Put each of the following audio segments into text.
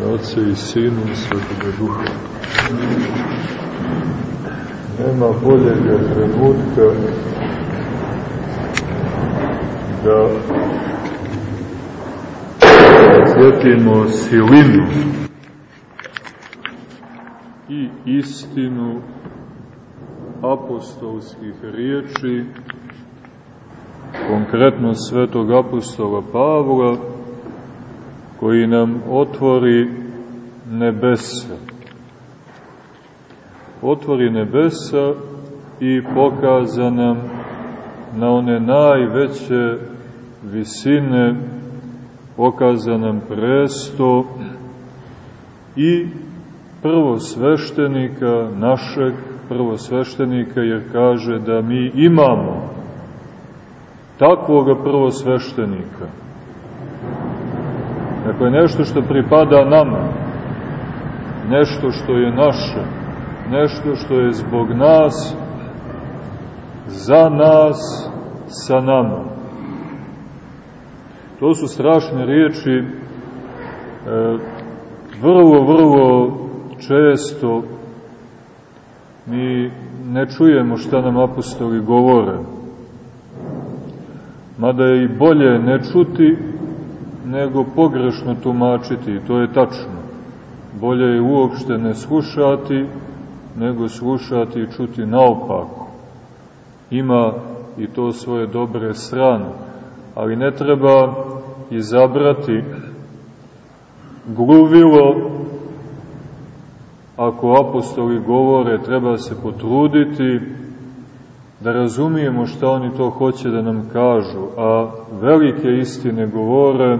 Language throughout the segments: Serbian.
ime i Sinu i Svetoga Duha. Nema boljega trenutka da sjetimo silinu i istinu apostolskih riječi, konkretno svetog apostola Pavla, koji nam otvori nebesa. Otvori nebesa i pokaza nam na one najveće visine, pokaza nam presto i prvosveštenika, našeg prvosveštenika, jer kaže da mi imamo takvoga prvosveštenika. Dakle, nešto što pripada nama, nešto što je naše, nešto što je zbog nas, za nas, sa nama. To su strašne riječi, e, vrlo, vrlo često mi ne čujemo šta nam apostoli govore. Mada je i bolje ne čuti nego pogrešno tumačiti, to je tačno. Bolje je uopšte ne slušati, nego slušati i čuti naopako. Ima i to svoje dobre strane, ali ne treba izabrati gluvilo ako apostoli govore, treba se potruditi da razumijemo šta oni to hoće da nam kažu, a velike istine govore,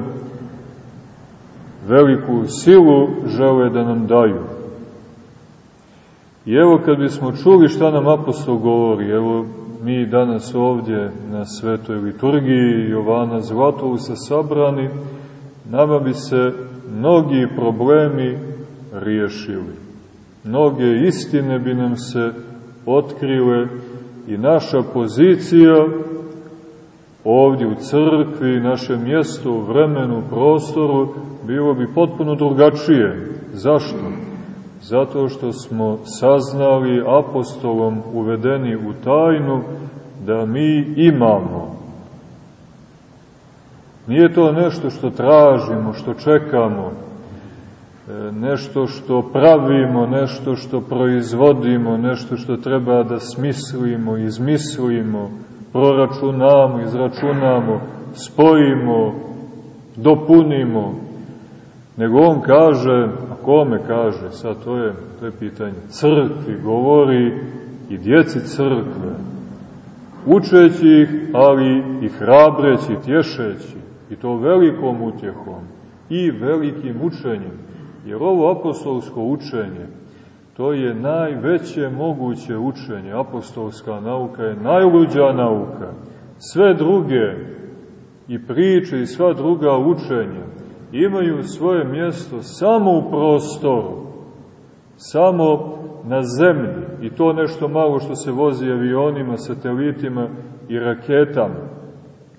veliku silu žele da nam daju. I evo kad bismo čuli šta nam apostol govori, evo mi danas ovdje na svetoj liturgiji Jovana Zlatousa sabrani, nama bi se mnogi problemi riješili. Mnoge istine bi nam se otkrile i naša pozicija ovdje u crkvi, naše mjesto u vremenu, prostoru, bilo bi potpuno drugačije. Zašto? Zato što smo saznali apostolom uvedeni u tajnu da mi imamo. Nije to nešto što tražimo, što čekamo, nešto što pravimo, nešto što proizvodimo, nešto što treba da smislimo, izmislimo, proračunamo, izračunamo, spojimo, dopunimo, nego on kaže, a kome kaže, sad to je, to je pitanje, crkvi govori i djeci crkve, učeći ih, ali i hrabreći, tješeći, i to velikom utjehom i velikim učenjem, jer ovo apostolsko učenje, to je najveće moguće učenje, apostolska nauka je najluđa nauka, sve druge i priče i sva druga učenja, imaju svoje mjesto samo u prostoru, samo na zemlji, i to nešto malo što se vozi avionima, satelitima i raketama.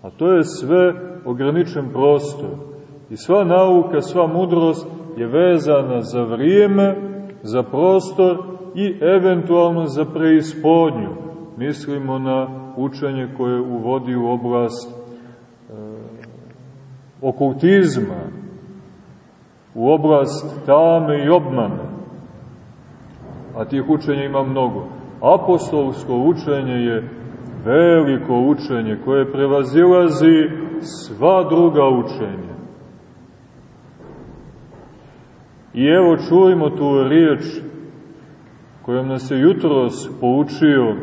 A to je sve ograničen prostor. I sva nauka, sva mudrost je vezana za vrijeme, za prostor i eventualno za preispodnju. Mislimo na učenje koje uvodi u oblast e, okultizma, u oblast tame i obmane. A tih učenja ima mnogo. Apostolsko učenje je veliko učenje koje prevazilazi sva druga učenja. I evo čujemo tu riječ kojom nas je jutros poučio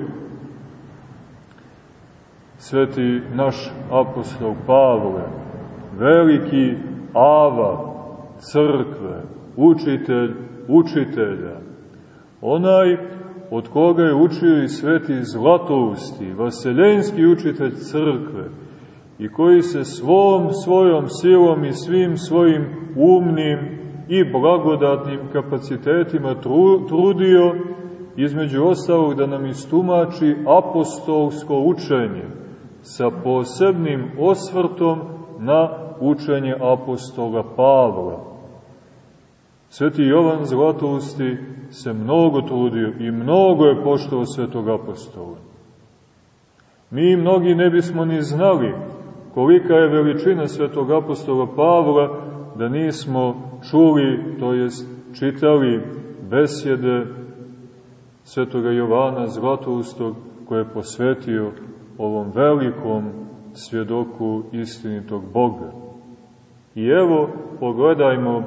sveti naš apostol Pavle, veliki Ava, crkve, učitelj učitelja, onaj od koga je učio i sveti Zlatousti, vaseljenski učitelj crkve, i koji se svom svojom silom i svim svojim umnim i blagodatnim kapacitetima trudio, između ostalog da nam istumači apostolsko učenje sa posebnim osvrtom na učenje apostola Pavla. Sveti Jovan Zlatousti se mnogo trudio i mnogo je poštovao svetog apostola. Mi mnogi ne bismo ni znali kolika je veličina svetog apostola Pavla da nismo čuli, to jest čitali besjede svetoga Jovana Zlatoustog koje je posvetio ovom velikom svjedoku istinitog Boga. I evo, pogledajmo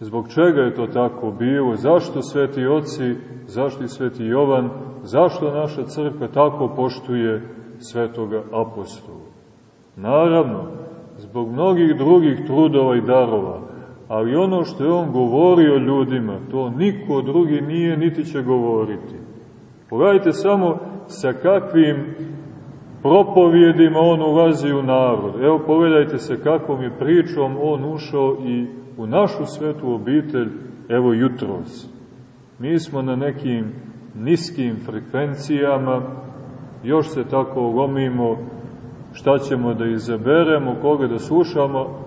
zbog čega je to tako bilo, zašto sveti oci, zašto i sveti Jovan, zašto naša crkva tako poštuje svetoga apostola. Naravno, zbog mnogih drugih trudova i darova, ali ono što je on govorio ljudima, to niko drugi nije niti će govoriti. Pogledajte samo sa kakvim propovjedima on ulazi u narod. Evo pogledajte se kakvom je pričom on ušao i u našu svetu obitelj, evo jutros. Mi smo na nekim niskim frekvencijama, još se tako lomimo šta ćemo da izaberemo, koga da slušamo,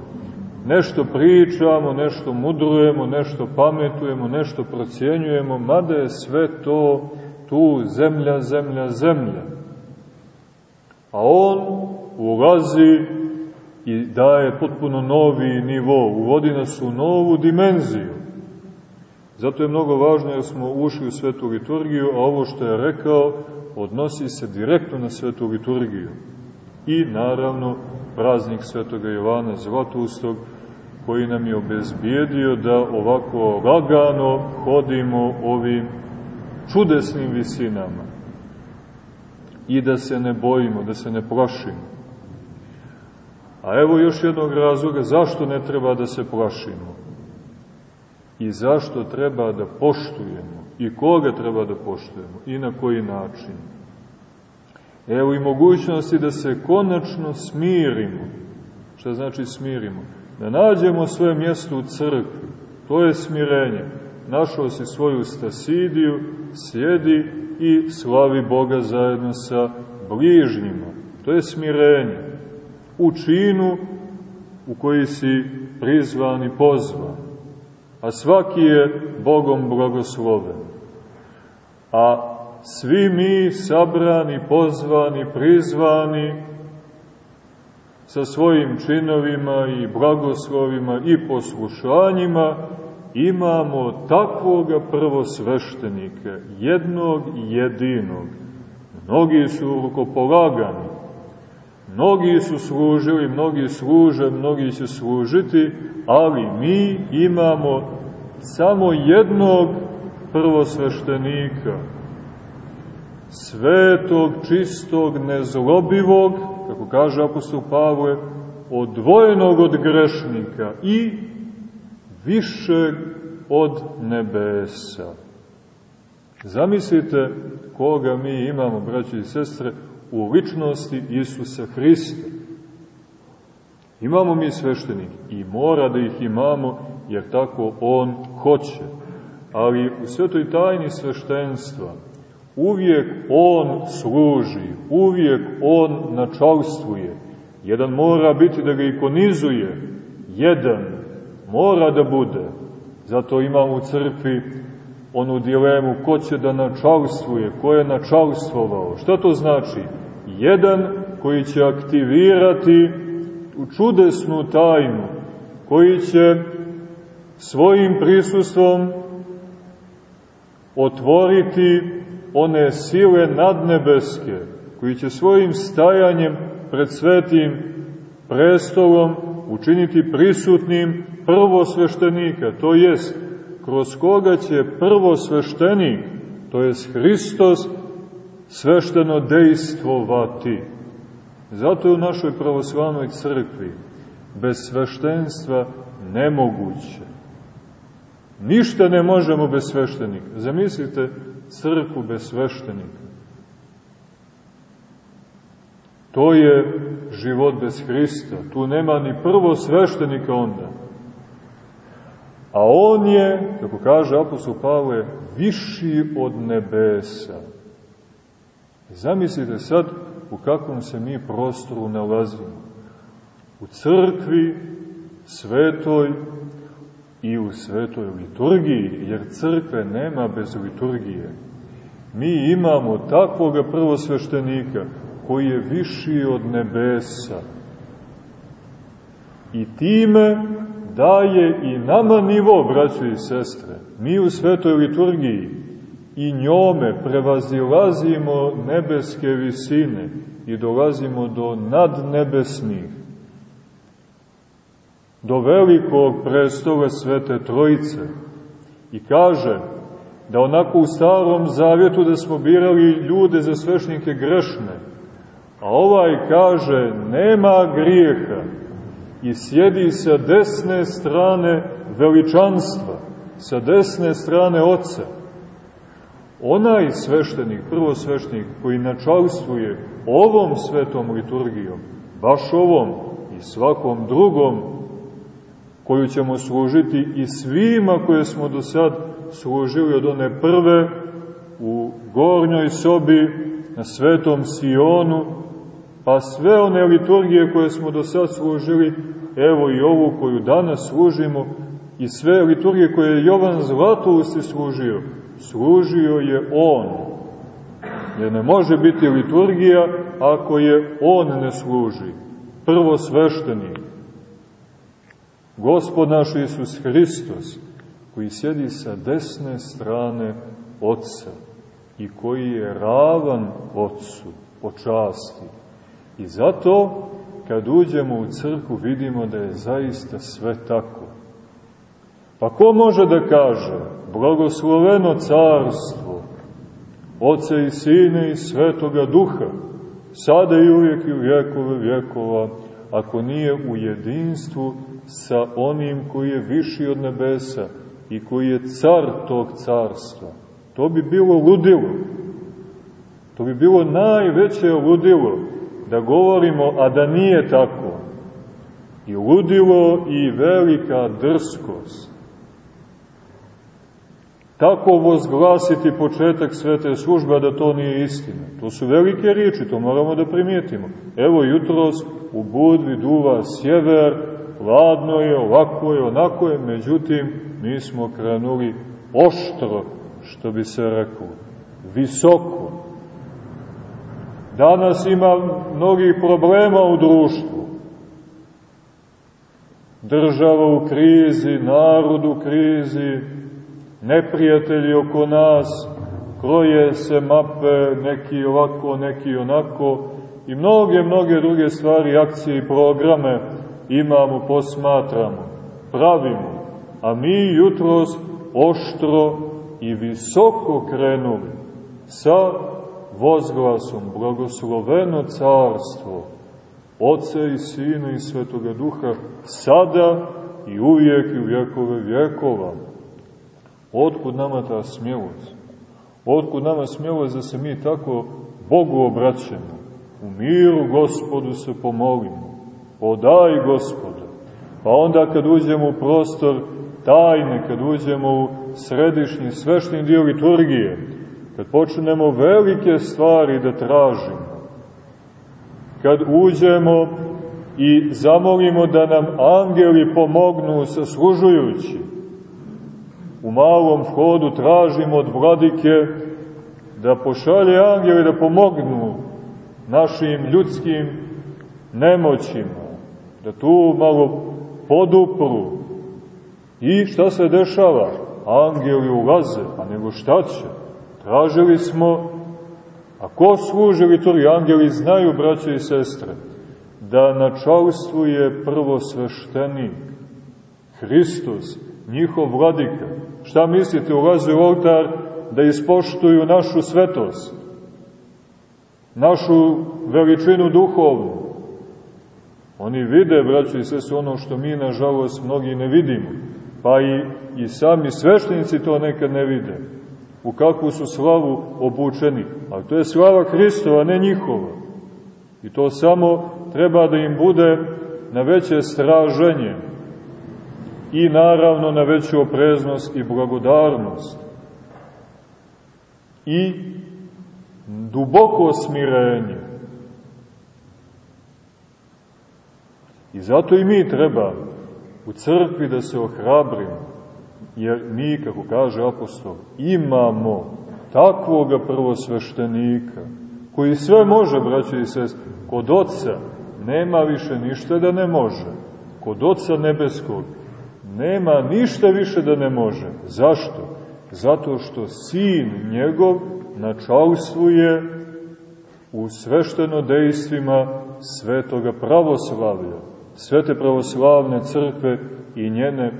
nešto pričamo, nešto mudrujemo, nešto pametujemo, nešto procjenjujemo, mada je sve to tu zemlja, zemlja, zemlja. A on ulazi i daje potpuno novi nivo, uvodi nas u novu dimenziju. Zato je mnogo važno jer smo ušli u svetu liturgiju, a ovo što je rekao odnosi se direktno na svetu liturgiju. I naravno praznik svetoga Jovana Zlatustog, koji nam je obezbijedio da ovako lagano hodimo ovim čudesnim visinama i da se ne bojimo, da se ne plašimo. A evo još jednog razloga zašto ne treba da se plašimo i zašto treba da poštujemo i koga treba da poštujemo i na koji način. Evo i mogućnosti da se konačno smirimo. Šta znači smirimo? Da nađemo svoje mjesto u crkvi. To je smirenje. Našao si svoju stasidiju, sjedi i slavi Boga zajedno sa bližnjima. To je smirenje. U činu u koji si prizvan i pozvan. A svaki je Bogom blagosloven. A svi mi sabrani, pozvani, prizvani sa svojim činovima i blagoslovima i poslušanjima imamo takvoga prvosveštenika, jednog jedinog. Mnogi su rukopolagani, mnogi su služili, mnogi služe, mnogi će služiti, ali mi imamo samo jednog prvosveštenika, svetog, čistog, nezlobivog, kako kaže apostol Pavle, odvojenog od grešnika i višeg od nebesa. Zamislite koga mi imamo, braći i sestre, u ličnosti Isusa Hrista. Imamo mi sveštenik i mora da ih imamo, jer tako On hoće. Ali u svetoj tajni sveštenstva uvijek On služi, uvijek On načalstvuje. Jedan mora biti da ga ikonizuje, jedan mora da bude. Zato imamo u crkvi onu dilemu ko će da načalstvuje, ko je načalstvovao. Šta to znači? Jedan koji će aktivirati u čudesnu tajnu, koji će svojim prisustvom otvoriti one sile nadnebeske, koji će svojim stajanjem pred svetim prestolom učiniti prisutnim prvosveštenika, to jest kroz koga će prvosveštenik, to jest Hristos, svešteno dejstvovati. Zato je u našoj pravoslavnoj crkvi bez sveštenstva nemoguće. Ništa ne možemo bez sveštenika. Zamislite crkvu bez sveštenika. To je život bez Hrista. Tu nema ni prvo sveštenika onda. A on je, kako kaže apostol Pavle, viši od nebesa. Zamislite sad u kakvom se mi prostoru nalazimo. U crkvi, svetoj, i u svetoj liturgiji, jer crkve nema bez liturgije. Mi imamo takvoga prvosveštenika koji je viši od nebesa. I time daje i nama nivo, braćo i sestre. Mi u svetoj liturgiji i njome prevazilazimo nebeske visine i dolazimo do nadnebesnih, do velikog prestola Svete Trojice. I kaže da onako u starom zavjetu da smo birali ljude za svešnike grešne, a ovaj kaže nema grijeha i sjedi sa desne strane veličanstva, sa desne strane Otca onaj sveštenik, prvo sveštenik koji načalstvuje ovom svetom liturgijom, baš ovom i svakom drugom koju ćemo služiti i svima koje smo do sad služili od one prve u gornjoj sobi na svetom Sionu, pa sve one liturgije koje smo do sad služili, evo i ovu koju danas služimo, i sve liturgije koje je Jovan Zlatousti služio, služio je on. Jer ne može biti liturgija ako je on ne služi. Prvo svešteni. Gospod naš Isus Hristos, koji sjedi sa desne strane Otca i koji je ravan Otcu po časti. I zato, kad uđemo u crku, vidimo da je zaista sve tako. Pa ko može da kaže, blagosloveno carstvo, Oca i Sine i Svetoga Duha, sada i uvijek i u vjekove vjekova, ako nije u jedinstvu sa onim koji je viši od nebesa i koji je car tog carstva. To bi bilo ludilo. To bi bilo najveće ludilo da govorimo, a da nije tako. I ludilo i velika drskost tako vozglasiti početak svete službe, da to nije istina. To su velike riječi, to moramo da primijetimo. Evo jutros u Budvi duva sjever, hladno je, ovako je, onako je, međutim, mi smo krenuli oštro, što bi se reklo, visoko. Danas ima mnogih problema u društvu. Država u krizi, narod u krizi, neprijatelji oko nas, kroje se mape, neki ovako, neki onako, i mnoge, mnoge druge stvari, akcije i programe imamo, posmatramo, pravimo, a mi jutros oštro i visoko krenuli sa vozglasom blagosloveno carstvo Oca i Sina i Svetoga Duha sada i uvijek i u vjekove vjekova. Otkud nama ta smjelost? Otkud nama smjelost da se mi tako Bogu obraćamo? U miru gospodu se pomolimo. Podaj gospodu. Pa onda kad uđemo u prostor tajne, kad uđemo u središnji svešni dio liturgije, kad počnemo velike stvari da tražimo, kad uđemo i zamolimo da nam angeli pomognu saslužujući, u malom hodu tražimo od vladike da pošalje angele da pomognu našim ljudskim nemoćima, da tu malo podupru. I šta se dešava? Angeli ulaze, a nego šta će? Tražili smo, a ko služi liturgiji? Angeli znaju, braće i sestre, da načalstvuje prvo sveštenik, Hristos, njihov vladika. Šta mislite, ulaze u oltar da ispoštuju našu svetost, našu veličinu duhovnu. Oni vide, braći i sve, ono što mi, nažalost, mnogi ne vidimo. Pa i, i sami sveštenici to nekad ne vide. U kakvu su slavu obučeni. Ali to je slava Hristova, ne njihova. I to samo treba da im bude na veće straženje, i naravno na veću opreznost i blagodarnost. I duboko smirenje. I zato i mi treba u crkvi da se ohrabrimo, Jer mi, kako kaže apostol, imamo takvoga prvosveštenika, koji sve može, braće i sest, kod oca nema više ništa da ne može. Kod oca nebeskog nema ništa više da ne može. Zašto? Zato što sin njegov načalstvuje u svešteno dejstvima svetoga pravoslavlja, svete pravoslavne crkve i njene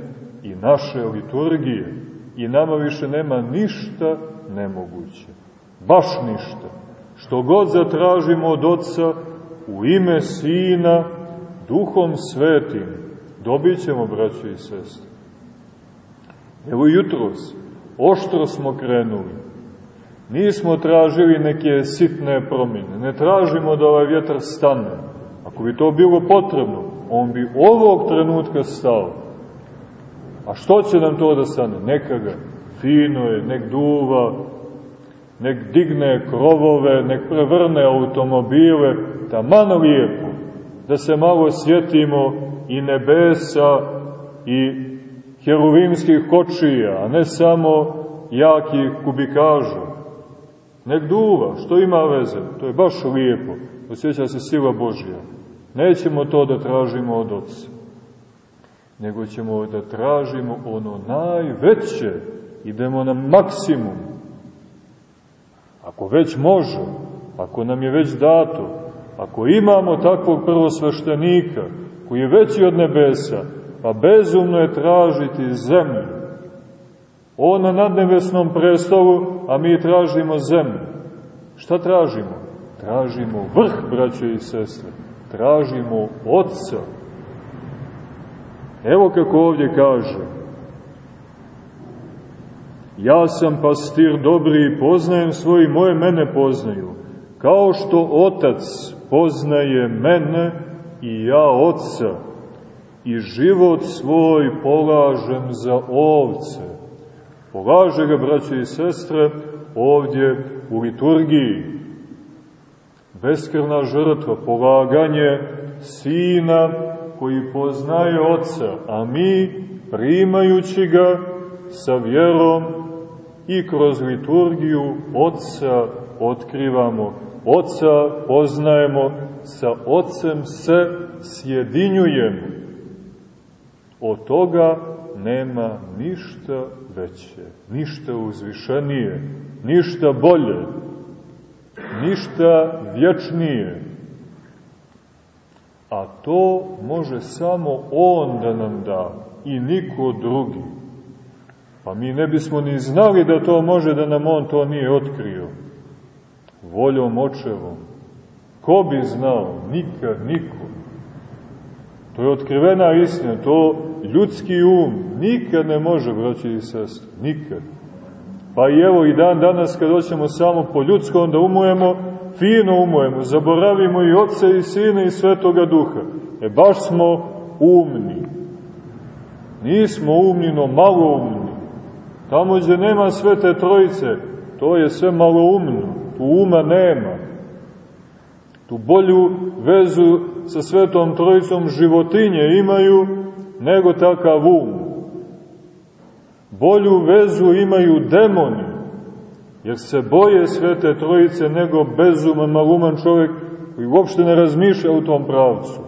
i naše liturgije. I nama više nema ništa nemoguće. Baš ništa. Što god zatražimo od Otca u ime Sina, Duhom Svetim, dobit ćemo, braće i sestre. Evo jutros, oštro smo krenuli. Nismo tražili neke sitne promjene. Ne tražimo da ovaj vjetar stane. Ako bi to bilo potrebno, on bi ovog trenutka stao. A što će nam to da stane? Neka ga fino je, nek duva, nek digne krovove, nek prevrne automobile, taman lijepo, da se malo sjetimo i nebesa i heruvimskih kočija, a ne samo jakih kubikaža. Nek duva, što ima veze, to je baš lijepo, osjeća se sila Božja. Nećemo to da tražimo od Otca, nego ćemo da tražimo ono najveće, idemo na maksimum. Ako već može, ako nam je već dato, ako imamo takvog prvosveštenika, koji je veći od nebesa, pa bezumno je tražiti zemlju. On na nadnebesnom prestolu, a mi tražimo zemlju. Šta tražimo? Tražimo vrh, braće i sestre. Tražimo Otca. Evo kako ovdje kaže. Ja sam pastir dobri i poznajem svoji, moje mene poznaju. Kao što Otac poznaje mene i ja Otca. I život svoj polažem za ovce. Polaže ga, braće i sestre, ovdje u liturgiji. Beskrvna žrtva, polaganje Sina koji poznaje Otca, a mi, primajući ga sa vjerom i kroz liturgiju Otca otkrivamo, Otca poznajemo, sa Otcem se sjedinjujemo. Od toga nema ništa veće, ništa uzvišenije, ništa bolje, ništa vječnije. A to može samo On da nam da i niko drugi. Pa mi ne bismo ni znali da to može da nam On to nije otkrio. Voljom očevom. Ko bi znao? Nikad, niko. To je otkrivena istina, to ljudski um nikad ne može, braći i sestri, nikad. Pa i evo i dan danas kad hoćemo samo po ljudskom da umujemo, fino umujemo, zaboravimo i Otca i Sina i Svetoga Duha. E baš smo umni. Nismo umni, no malo umni. Tamo gdje nema Svete Trojice, to je sve malo umno. Tu uma nema. Tu bolju vezu sa Svetom Trojicom životinje imaju nego takav um. Bolju vezu imaju demoni, jer se boje Svete Trojice nego bezuman, maluman čovjek koji uopšte ne razmišlja u tom pravcu.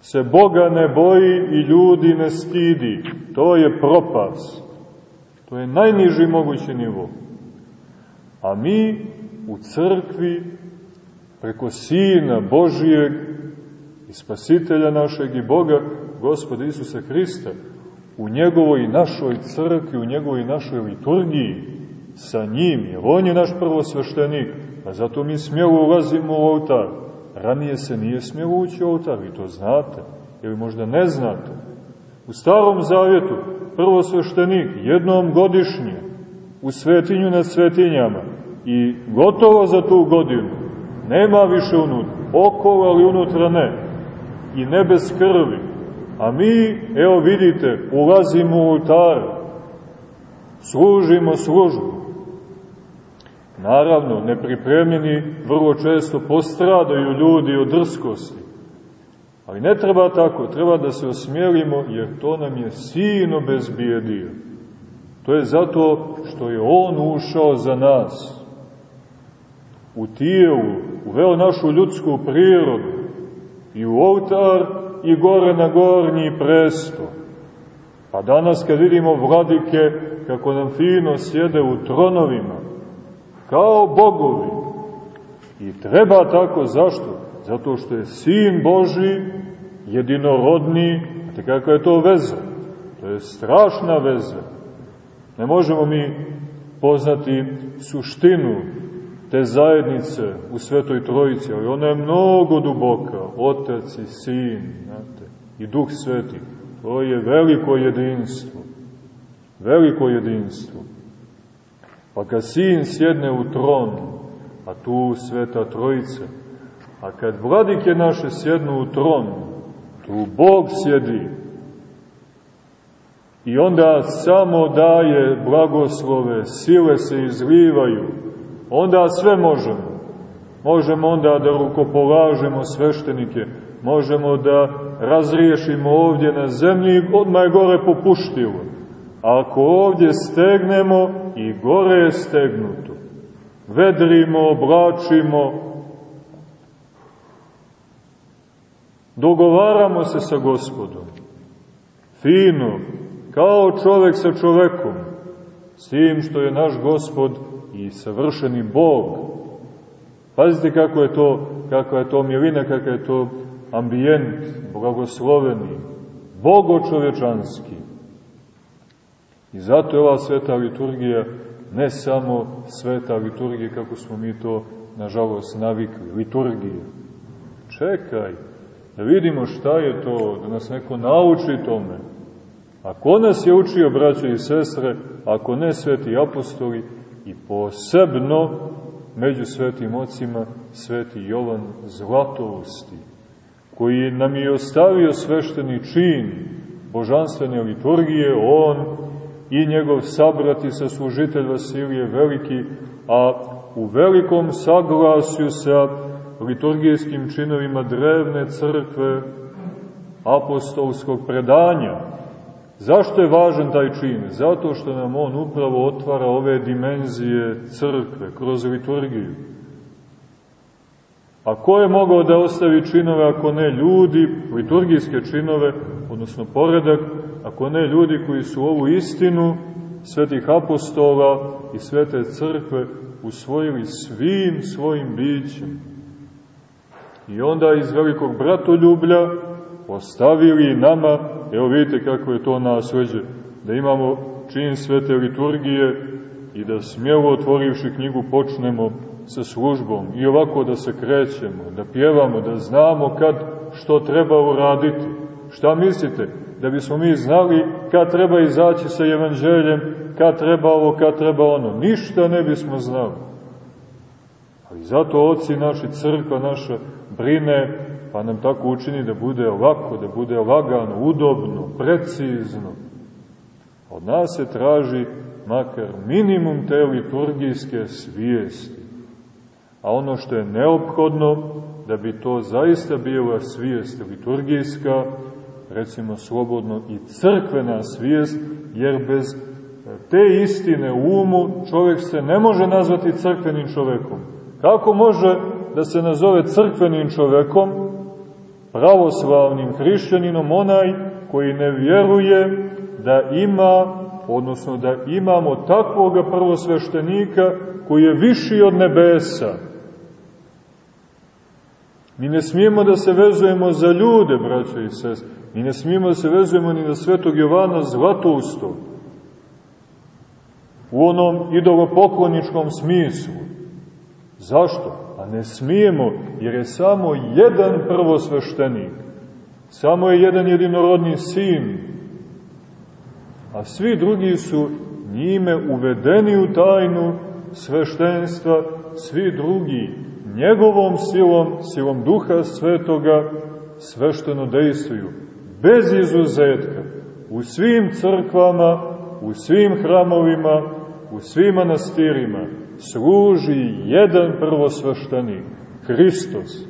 Se Boga ne boji i ljudi ne stidi. To je propast. To je najniži mogući nivo. A mi u crkvi preko Sina Božijeg i Spasitelja našeg i Boga, Gospoda Isusa Hrista, u njegovoj našoj crkvi, u njegovoj našoj liturgiji, sa njim, jer on je naš prvosveštenik, a zato mi smjelo ulazimo u oltar. Ranije se nije smjelo ući u oltar, vi to znate, ili možda ne znate. U starom zavjetu, prvosveštenik, jednom godišnje, u svetinju nad svetinjama, i gotovo za tu godinu, nema više unutra, okolo, ali unutra ne, i ne bez krvi, A mi, evo vidite, ulazimo u oltar, služimo službu. Naravno, nepripremljeni vrlo često postradaju ljudi od drskosti. Ali ne treba tako, treba da se osmjelimo, jer to nam je sin obezbijedio. To je zato što je on ušao za nas. U tijelu, uveo našu ljudsku prirodu i u oltar i gore na gornji presto. Pa danas kad vidimo vladike kako nam fino sjede u tronovima, kao bogovi, i treba tako, zašto? Zato što je sin Boži, jedinorodni, te kakva je to veza? To je strašna veza. Ne možemo mi poznati suštinu te zajednice u Svetoj Trojici, ali ona je mnogo duboka, Otac i Sin, znate, i Duh Sveti. To je veliko jedinstvo. Veliko jedinstvo. Pa kad Sin sjedne u tron, a tu Sveta Trojica, a kad vladike naše sjednu u tron, tu Bog sjedi, i onda samo daje blagoslove, sile se izlivaju, onda sve možemo. Možemo onda da rukopolažemo sveštenike, možemo da razriješimo ovdje na zemlji, odmah je gore popuštilo. Ako ovdje stegnemo, i gore je stegnuto. Vedrimo, oblačimo, dogovaramo se sa gospodom. Fino, kao čovek sa čovekom, s tim što je naš gospod i savršeni Bog. Pazite kako je to, kakva je to milina, kakav je to ambijent, blagosloveni, bogočovečanski. I zato je ova sveta liturgija ne samo sveta liturgija kako smo mi to, nažalost, navikli, liturgija. Čekaj, da vidimo šta je to, da nas neko nauči tome. Ako nas je učio, braćo i sestre, ako ne sveti apostoli, i posebno među svetim ocima sveti Jovan Zlatousti, koji nam je ostavio svešteni čin božanstvene liturgije, on i njegov sabrati sa služitelj Vasilije Veliki, a u velikom saglasju sa liturgijskim činovima drevne crkve apostolskog predanja, Zašto je važan taj čin? Zato što nam on upravo otvara ove dimenzije crkve kroz liturgiju. A ko je mogao da ostavi činove ako ne ljudi, liturgijske činove, odnosno poredak, ako ne ljudi koji su ovu istinu svetih apostola i svete crkve usvojili svim svojim bićem. I onda iz velikog bratoljublja ostavili nama, evo vidite kako je to nasleđe, da imamo čin svete liturgije i da smjelo otvorivši knjigu počnemo sa službom i ovako da se krećemo, da pjevamo, da znamo kad što treba uraditi. Šta mislite? Da bismo mi znali kad treba izaći sa evanđeljem, kad treba ovo, kad treba ono. Ništa ne bismo znali. Ali zato oci naši, crkva naša, brine pa nam tako učini da bude ovako, da bude lagano, udobno, precizno. Od nas se traži makar minimum te liturgijske svijesti. A ono što je neophodno, da bi to zaista bila svijest liturgijska, recimo slobodno i crkvena svijest, jer bez te istine u umu čovjek se ne može nazvati crkvenim čovekom. Kako može da se nazove crkvenim čovekom pravoslavnim hrišćaninom onaj koji ne vjeruje da ima, odnosno da imamo takvoga prvosveštenika koji je viši od nebesa. Mi ne smijemo da se vezujemo za ljude, braćo i sest. Mi ne smijemo da se vezujemo ni na svetog Jovana Zlatoustog. U onom idolopokloničkom smislu. Zašto? Ne smijemo, jer je samo jedan prvosveštenik. Samo je jedan jedinorodni sin. A svi drugi su njime uvedeni u tajnu sveštenstva, svi drugi njegovom silom, silom duha svetoga, svešteno dejstvuju. Bez izuzetka. U svim crkvama, u svim hramovima, u svim manastirima služi jedan prvosveštenik, Hristos.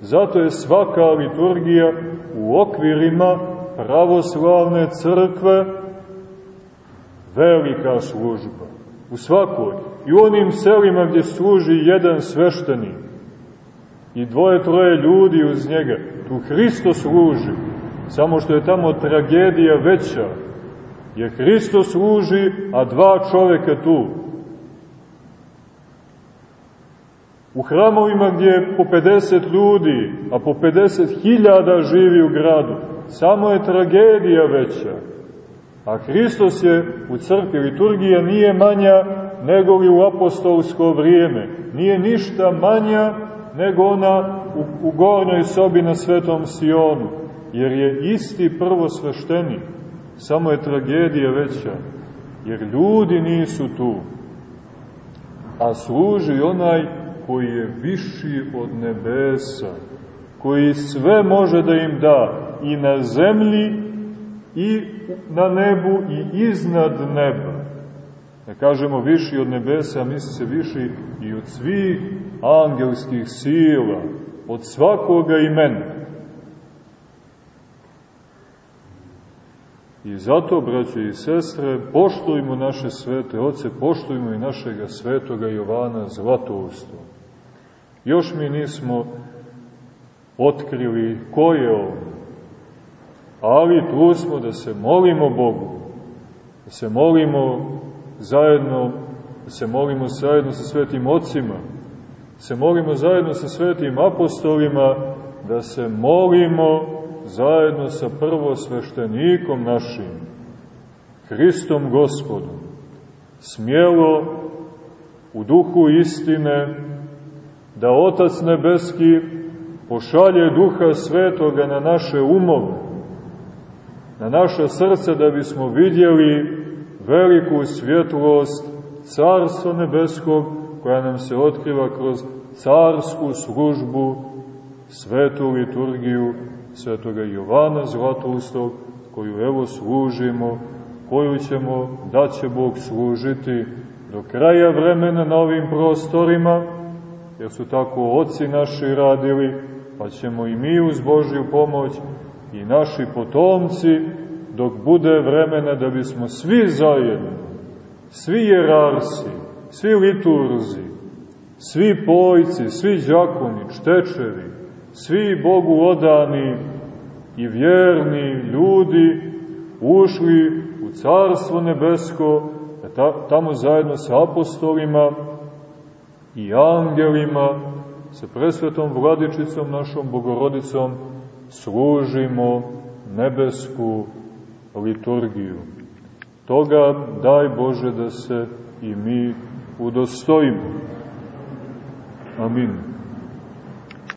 Zato je svaka liturgija u okvirima pravoslavne crkve velika služba. U svakoj. I u onim selima gdje služi jedan sveštenik i dvoje, troje ljudi uz njega. Tu Hristo služi. Samo što je tamo tragedija veća. Jer Hristo služi, a dva čoveka tu. U hramovima gdje je po 50 ljudi, a po 50 hiljada živi u gradu, samo je tragedija veća. A Hristos je u crkvi, liturgija nije manja nego li u apostolsko vrijeme. Nije ništa manja nego ona u, u gornjoj sobi na Svetom Sionu, jer je isti prvosvešteni, samo je tragedija veća, jer ljudi nisu tu, a služi onaj koji je viši od nebesa, koji sve može da im da i na zemlji i na nebu i iznad neba. Ne kažemo viši od nebesa, a misli se viši i od svih angelskih sila, od svakoga imena. I zato, braće i sestre, poštojimo naše svete oce, poštojimo i našega svetoga Jovana Zlatoustva. Još mi nismo otkrili ko je on, ali tu smo da se molimo Bogu, da se molimo zajedno, da se molimo zajedno sa svetim ocima, da se molimo zajedno sa svetim apostolima, da se molimo zajedno sa prvosveštenikom našim, Hristom Gospodom, smjelo, u duhu istine, da Otac Nebeski pošalje Duha Svetoga na naše umove, na naše srce da bismo vidjeli veliku svjetlost Carstva Nebeskog koja nam se otkriva kroz carsku službu, svetu liturgiju svetoga Jovana Zlatoustog, koju evo služimo, koju ćemo, da će Bog služiti do kraja vremena na ovim prostorima, jer su tako oci naši radili, pa ćemo i mi uz Božju pomoć i naši potomci, dok bude vremena da bismo svi zajedno, svi jerarsi, svi liturzi, svi pojci, svi đakoni, čtečevi, svi Bogu odani i vjerni ljudi ušli u Carstvo nebesko, da tamo zajedno sa apostolima i angelima, sa presvetom vladičicom našom Bogorodicom, služimo nebesku liturgiju. Toga daj Bože da se i mi udostojimo. Amin.